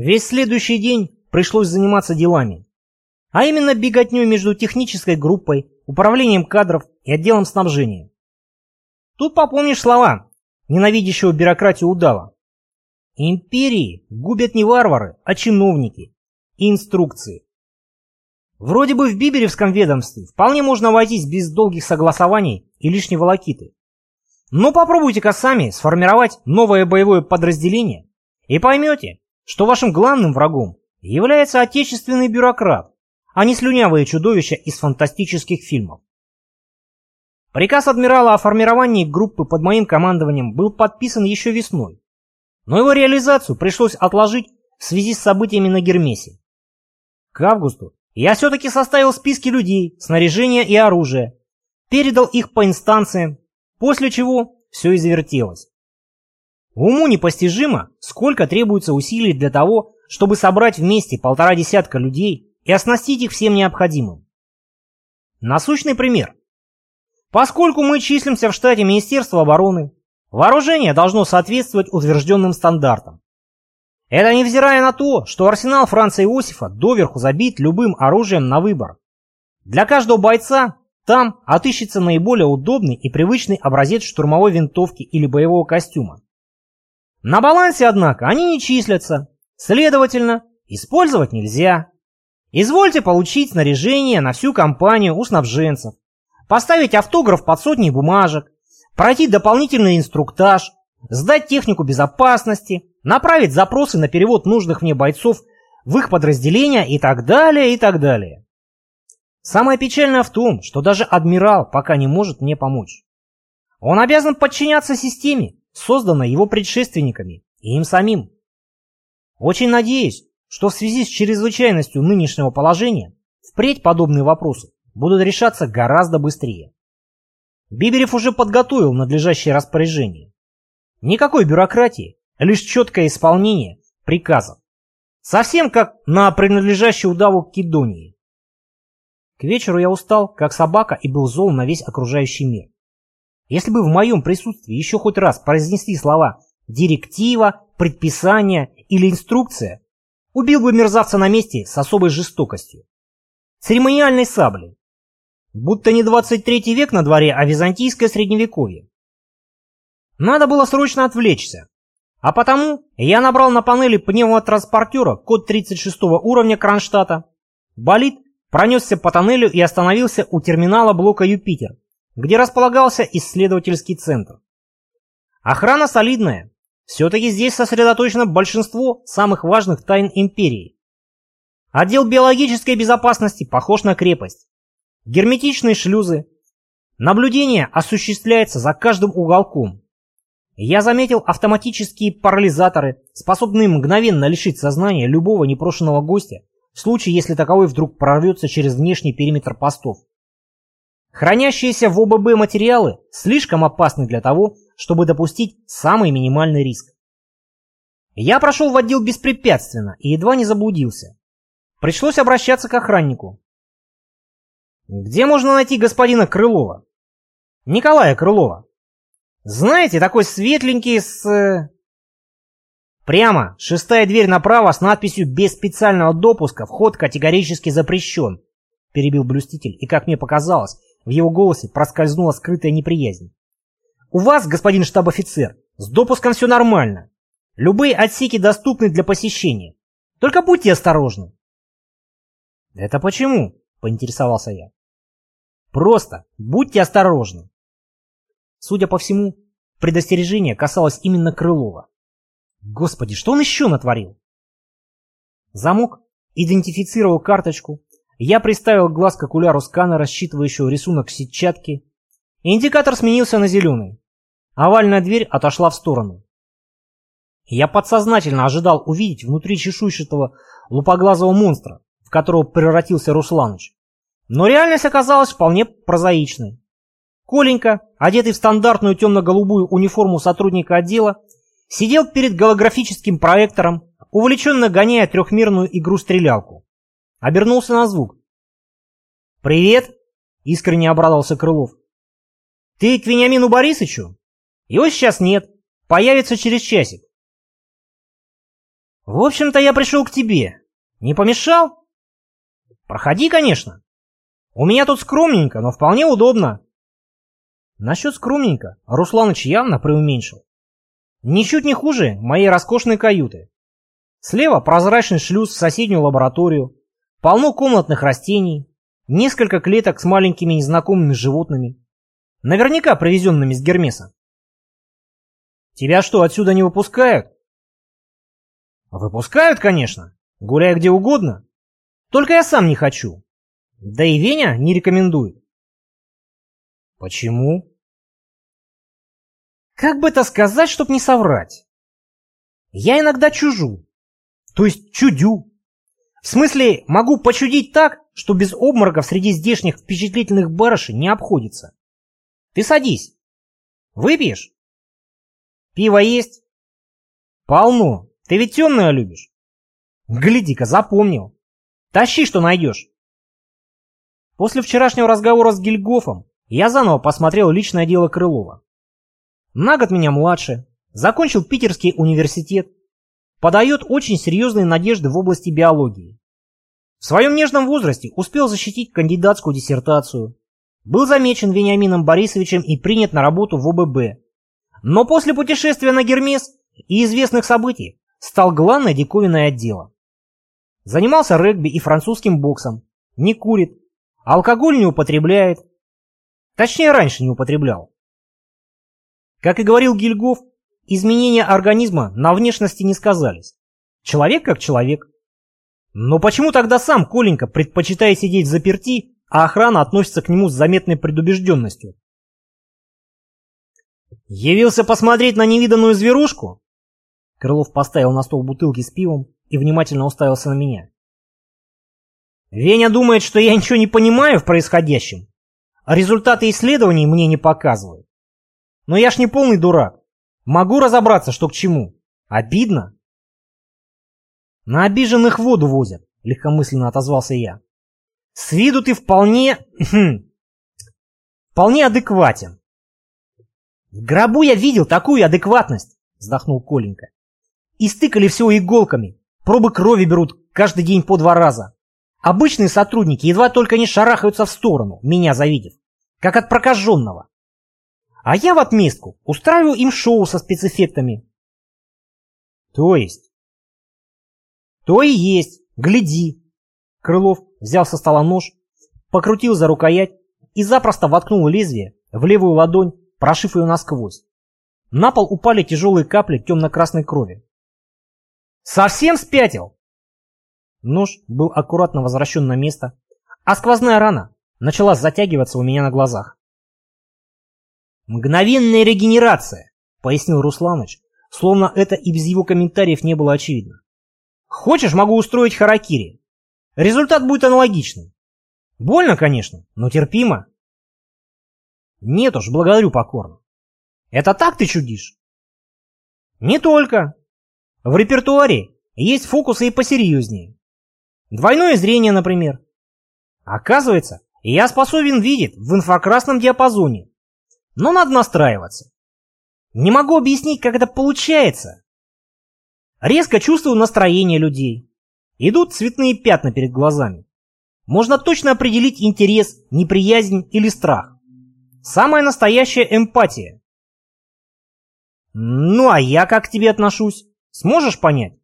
Весь следующий день пришлось заниматься делами. А именно беготней между технической группой, управлением кадров и отделом снабжения. Тут попомнишь слова ненавидящего бюрократию удава. Империи губят не варвары, а чиновники и инструкции. Вроде бы в Биберевском ведомстве вполне можно обойтись без долгих согласований и лишней волокиты. Но попробуйте-ка сами сформировать новое боевое подразделение и поймете, что вашим главным врагом является отечественный бюрократ, а не слюнявые чудовища из фантастических фильмов. Приказ адмирала о формировании группы под моим командованием был подписан еще весной, но его реализацию пришлось отложить в связи с событиями на Гермесе. К августу я все-таки составил списки людей, снаряжения и оружия, передал их по инстанциям, после чего все извертелось. Уму непостижимо, сколько требуется усилий для того, чтобы собрать вместе полтора десятка людей и оснастить их всем необходимым. Насущный пример. Поскольку мы числимся в штате Министерства обороны, вооружение должно соответствовать утвержденным стандартам. Это невзирая на то, что арсенал Франца Иосифа доверху забит любым оружием на выбор. Для каждого бойца там отыщется наиболее удобный и привычный образец штурмовой винтовки или боевого костюма. На балансе, однако, они не числятся, следовательно, использовать нельзя. Извольте получить снаряжение на всю компанию у снабженцев, поставить автограф под сотней бумажек, пройти дополнительный инструктаж, сдать технику безопасности, направить запросы на перевод нужных мне бойцов в их подразделения и так далее, и так далее. Самое печальное в том, что даже адмирал пока не может мне помочь. Он обязан подчиняться системе, созданной его предшественниками и им самим. Очень надеюсь, что в связи с чрезвычайностью нынешнего положения впредь подобные вопросы будут решаться гораздо быстрее. Биберев уже подготовил надлежащее распоряжение. Никакой бюрократии, лишь четкое исполнение приказов. Совсем как на принадлежащей удаву Кедонии. К вечеру я устал, как собака, и был зол на весь окружающий мир. Если бы в моем присутствии еще хоть раз произнесли слова «директива», «предписание» или «инструкция», убил бы мерзавца на месте с особой жестокостью. Церемониальной саблей. Будто не 23 век на дворе, а византийское средневековье. Надо было срочно отвлечься. А потому я набрал на панели пневмотранспортера код 36 уровня Кронштадта. Болид пронесся по тоннелю и остановился у терминала блока «Юпитер», где располагался исследовательский центр. Охрана солидная. Все-таки здесь сосредоточено большинство самых важных тайн империи. Отдел биологической безопасности похож на крепость. Герметичные шлюзы. Наблюдение осуществляется за каждым уголком. Я заметил автоматические парализаторы, способные мгновенно лишить сознания любого непрошенного гостя, в случае, если таковой вдруг прорвется через внешний периметр постов. Хранящиеся в ОББ материалы слишком опасны для того, чтобы допустить самый минимальный риск. Я прошел в отдел беспрепятственно и едва не заблудился. Пришлось обращаться к охраннику. Где можно найти господина Крылова? Николая Крылова. Знаете, такой светленький с... Э, Прямо, шестая дверь направо с надписью «Без специального допуска вход категорически запрещен», перебил блюститель, и, как мне показалось, в его голосе проскользнула скрытая неприязнь. «У вас, господин штаб-офицер, с допуском все нормально. Любые отсеки доступны для посещения. Только будьте осторожны». «Это почему?» — поинтересовался я. «Просто будьте осторожны». Судя по всему, предостережение касалось именно Крылова. Господи, что он еще натворил? Замок идентифицировал карточку. Я приставил глаз к окуляру сканера, считывающего рисунок сетчатки. Индикатор сменился на зеленый. Овальная дверь отошла в сторону. Я подсознательно ожидал увидеть внутри чешуйчатого лупоглазого монстра, в которого превратился Русланыч. Но реальность оказалась вполне прозаичной. Коленька, одетый в стандартную темно-голубую униформу сотрудника отдела, сидел перед голографическим проектором, увлеченно гоняя трехмерную игру-стрелялку. Обернулся на звук. «Привет!» — искренне обрадовался Крылов. «Ты к Вениамину Борисовичу? Его сейчас нет. Появится через часик». В общем-то, я пришел к тебе. Не помешал? Проходи, конечно. У меня тут скромненько, но вполне удобно. Насчет скромненько Русланыч явно преуменьшил. Ничуть не хуже моей роскошной каюты. Слева прозрачный шлюз в соседнюю лабораторию, полно комнатных растений, несколько клеток с маленькими незнакомыми животными, наверняка привезенными с Гермеса. Тебя что, отсюда не выпускают? Выпускают, конечно, гуляя где угодно. Только я сам не хочу. Да и Веня не рекомендует. Почему? Как бы это сказать, чтоб не соврать? Я иногда чужу. То есть чудю. В смысле, могу почудить так, что без обмороков среди здешних впечатлительных барышей не обходится. Ты садись. Выпьешь? Пиво есть? Полно. Ты ведь темное любишь. Гляди-ка, запомнил. Тащи, что найдешь. После вчерашнего разговора с Гильгофом я заново посмотрел личное дело Крылова. На год меня младше, закончил Питерский университет, подает очень серьезные надежды в области биологии. В своем нежном возрасте успел защитить кандидатскую диссертацию, был замечен Вениамином Борисовичем и принят на работу в ОББ. Но после путешествия на Гермес и известных событий стал главной диковиной отдела. Занимался регби и французским боксом, не курит, алкоголь не употребляет. Точнее, раньше не употреблял. Как и говорил Гильгоф, изменения организма на внешности не сказались. Человек как человек. Но почему тогда сам Коленька предпочитает сидеть в заперти, а охрана относится к нему с заметной предубежденностью? Явился посмотреть на невиданную зверушку? Крылов поставил на стол бутылки с пивом и внимательно уставился на меня. Веня думает, что я ничего не понимаю в происходящем, а результаты исследований мне не показывают. Но я ж не полный дурак. Могу разобраться, что к чему. Обидно. На обиженных воду возят, легкомысленно отозвался я. С виду ты вполне... Хм, вполне адекватен. В гробу я видел такую адекватность, вздохнул Коленька. Истыкали все иголками, пробы крови берут каждый день по два раза. Обычные сотрудники едва только не шарахаются в сторону, меня завидев, как от прокаженного. А я в отместку устраиваю им шоу со спецэффектами. То есть? То и есть. Гляди. Крылов взял со стола нож, покрутил за рукоять и запросто воткнул лезвие в левую ладонь, прошив ее насквозь. На пол упали тяжелые капли темно-красной крови. «Совсем спятил?» Нож был аккуратно возвращен на место, а сквозная рана начала затягиваться у меня на глазах. «Мгновенная регенерация», — пояснил Русланыч, словно это и без его комментариев не было очевидно. «Хочешь, могу устроить харакири. Результат будет аналогичный. Больно, конечно, но терпимо». «Нет уж, благодарю покорно. Это так ты чудишь?» «Не только. В репертуаре есть фокусы и посерьезнее. Двойное зрение, например. Оказывается, я способен видеть в инфракрасном диапазоне но надо настраиваться. Не могу объяснить, как это получается. Резко чувствую настроение людей. Идут цветные пятна перед глазами. Можно точно определить интерес, неприязнь или страх. Самая настоящая эмпатия. Ну а я как к тебе отношусь? Сможешь понять?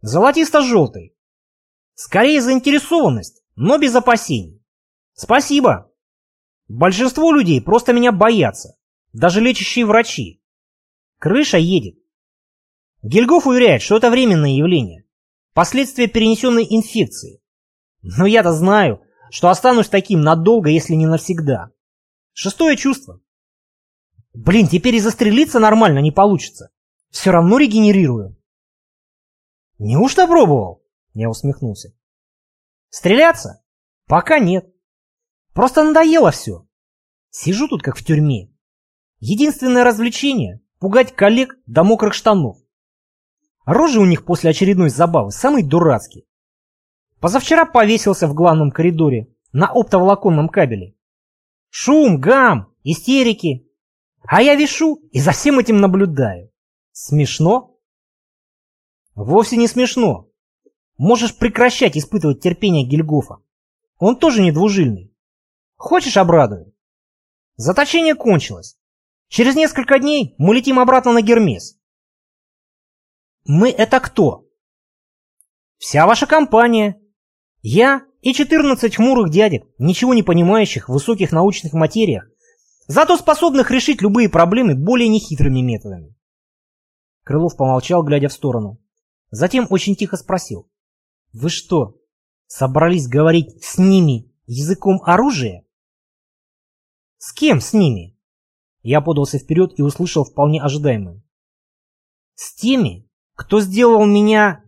Золотисто-желтый. Скорее заинтересованность, но без опасений. Спасибо. Большинство людей просто меня боятся, даже лечащие врачи. Крыша едет. Гильгоф уверяет, что это временное явление, последствия перенесенной инфекции. Но я-то знаю, что останусь таким надолго, если не навсегда. Шестое чувство. Блин, теперь и застрелиться нормально не получится. Все равно регенерирую. Неужто пробовал? Я усмехнулся. Стреляться? Пока нет. Просто надоело все. Сижу тут как в тюрьме. Единственное развлечение — пугать коллег до мокрых штанов. Рожи у них после очередной забавы самые дурацкие. Позавчера повесился в главном коридоре на оптоволоконном кабеле. Шум, гам, истерики. А я вишу и за всем этим наблюдаю. Смешно? Вовсе не смешно. Можешь прекращать испытывать терпение Гильгофа. Он тоже не двужильный. Хочешь, обрадую? Заточение кончилось. Через несколько дней мы летим обратно на Гермес. Мы это кто? Вся ваша компания. Я и 14 хмурых дядек, ничего не понимающих в высоких научных материях, зато способных решить любые проблемы более нехитрыми методами. Крылов помолчал, глядя в сторону. Затем очень тихо спросил. «Вы что, собрались говорить с ними языком оружия?» «С кем с ними?» Я подался вперед и услышал вполне ожидаемое. «С теми, кто сделал меня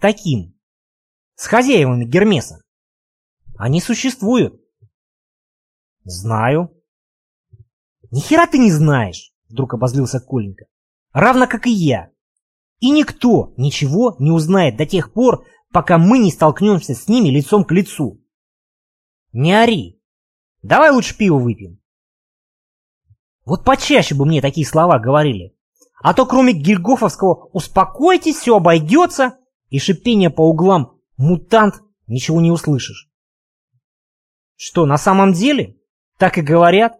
таким, с хозяевами Гермеса. Они существуют». «Знаю». «Ни хера ты не знаешь!» — вдруг обозлился Коленька. «Равно как и я. И никто ничего не узнает до тех пор, пока мы не столкнемся с ними лицом к лицу. Не ори. Давай лучше пиво выпьем. Вот почаще бы мне такие слова говорили. А то кроме гильгофовского «успокойтесь, все обойдется» и шипения по углам «мутант» ничего не услышишь. Что, на самом деле? Так и говорят?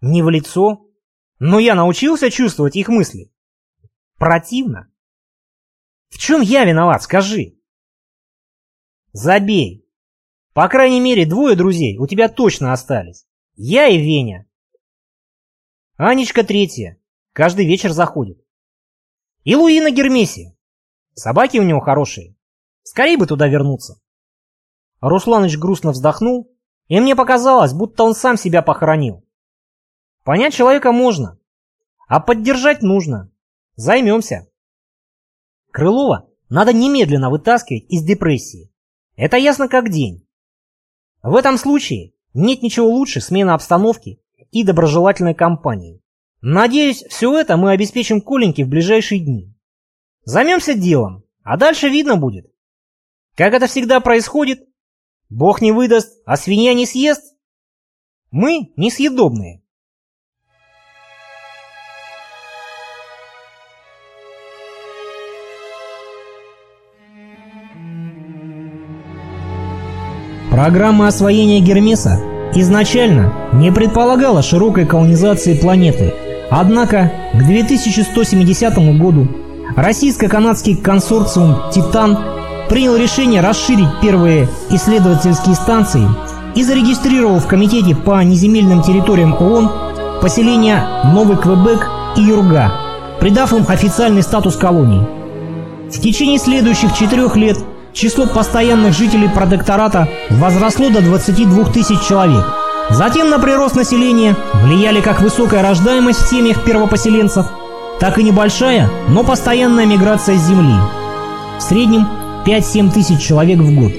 Не в лицо. Но я научился чувствовать их мысли. Противно. В чем я виноват, скажи? Забей. По крайней мере, двое друзей у тебя точно остались. Я и Веня. Анечка третья. Каждый вечер заходит. И Луи на Гермесе. Собаки у него хорошие. Скорее бы туда вернуться. Русланыч грустно вздохнул, и мне показалось, будто он сам себя похоронил. Понять человека можно, а поддержать нужно. Займемся. Крылова надо немедленно вытаскивать из депрессии. Это ясно как день. В этом случае нет ничего лучше смены обстановки и доброжелательной компании. Надеюсь, все это мы обеспечим Коленьке в ближайшие дни. Займемся делом, а дальше видно будет. Как это всегда происходит, Бог не выдаст, а свинья не съест. Мы несъедобные. Программа освоения Гермеса изначально не предполагала широкой колонизации планеты. Однако к 2170 году российско-канадский консорциум «Титан» принял решение расширить первые исследовательские станции и зарегистрировал в Комитете по неземельным территориям ООН поселения Новый Квебек и Юрга, придав им официальный статус колоний. В течение следующих четырех лет число постоянных жителей протектората возросло до 22 тысяч человек. Затем на прирост населения влияли как высокая рождаемость в семьях первопоселенцев, так и небольшая, но постоянная миграция с земли. В среднем 5-7 тысяч человек в год.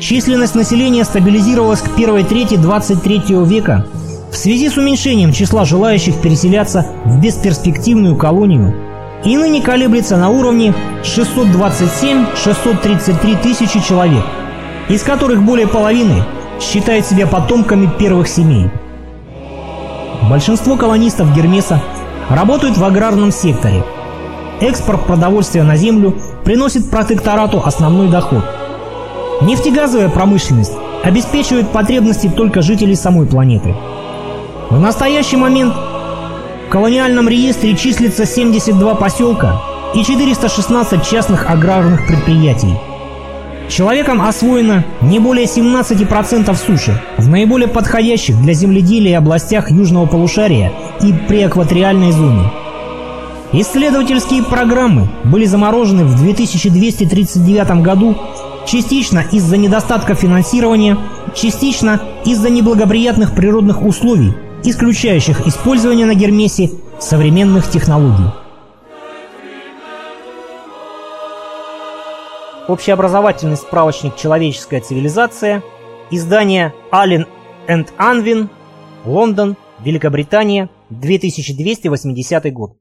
Численность населения стабилизировалась к первой трети 23 века в связи с уменьшением числа желающих переселяться в бесперспективную колонию и ныне колеблется на уровне 627-633 тысячи человек, из которых более половины считают себя потомками первых семей. Большинство колонистов Гермеса работают в аграрном секторе. Экспорт продовольствия на землю приносит протекторату основной доход. Нефтегазовая промышленность обеспечивает потребности только жителей самой планеты. В настоящий момент в колониальном реестре числится 72 поселка и 416 частных аграрных предприятий. Человеком освоено не более 17% суши в наиболее подходящих для земледелия областях южного полушария и преэкваториальной зоне. Исследовательские программы были заморожены в 2239 году частично из-за недостатка финансирования, частично из-за неблагоприятных природных условий исключающих использование на Гермесе современных технологий. Общеобразовательный справочник «Человеческая цивилизация», издание Аллен энд Анвин, Лондон, Великобритания, 2280 год.